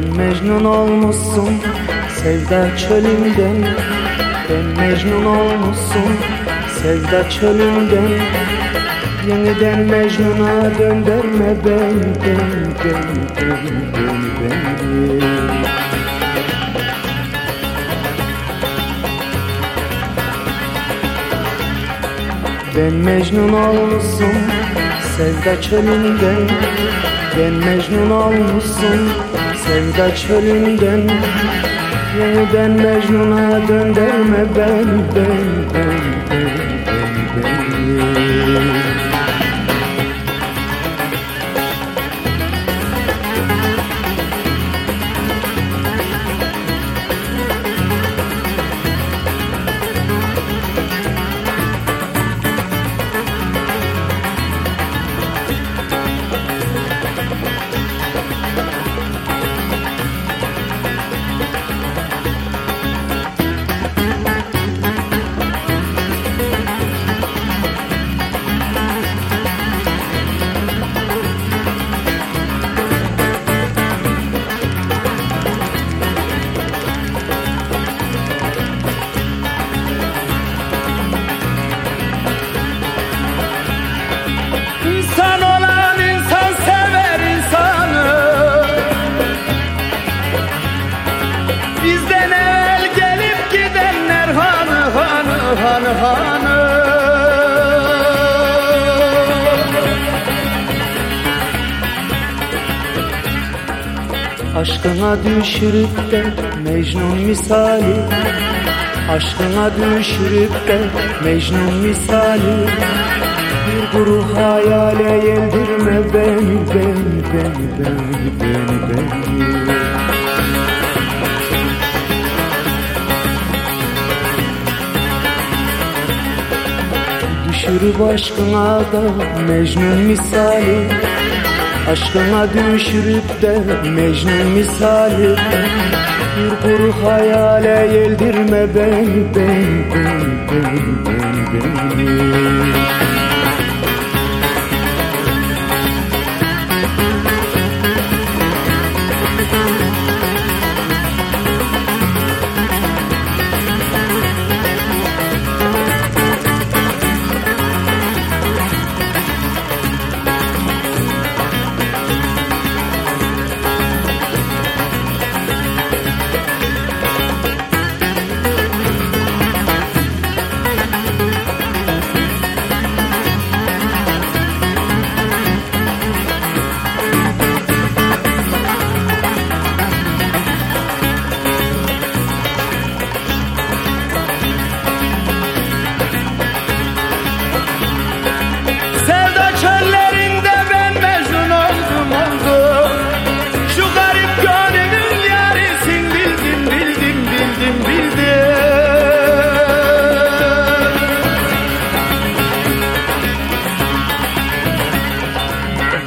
Ben Mecnun olmuşsun sevda çölünden. Ben Mecnun olmuşsun sevda çölünden. Yeniden Mecnun'a döndürme beni, beni, beni, beni, beni, beni. Ben Mecnun olmuşsun sevda çölünden. Ben Mecnun olmuşsun sevda çölünden Yeniden Mecnun'a döndürme beni, beni, beni, Aşkına düşürüp de Mecnun misali. Aşkına düşürüp de Mecnun misali. Bir kuru hayale yeldirme beni beni beni beni beni beni. Düşürüp aşkına da Mecnun misali Aşkına düşürüp de Mecnun misali Bir kuru hayale yeldirme beni beni beni beni beni, beni.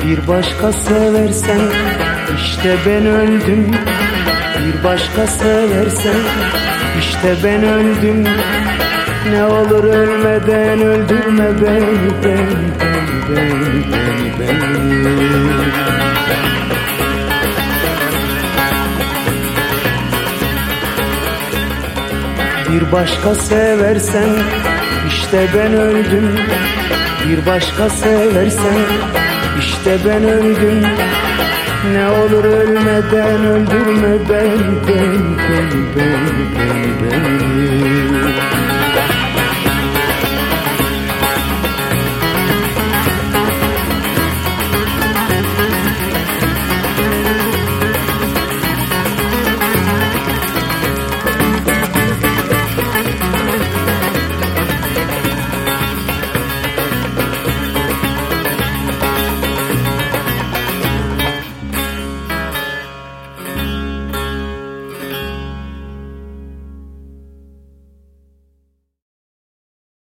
Bir başka seversen işte ben öldüm. Bir başka seversen işte ben öldüm. Ne olur ölmeden öldürme beni beni beni beni beni, beni. Bir başka seversen işte ben öldüm. Bir başka seversen işte ben öldüm Ne olur ölmeden öldürme beni beni beni beni beni, beni.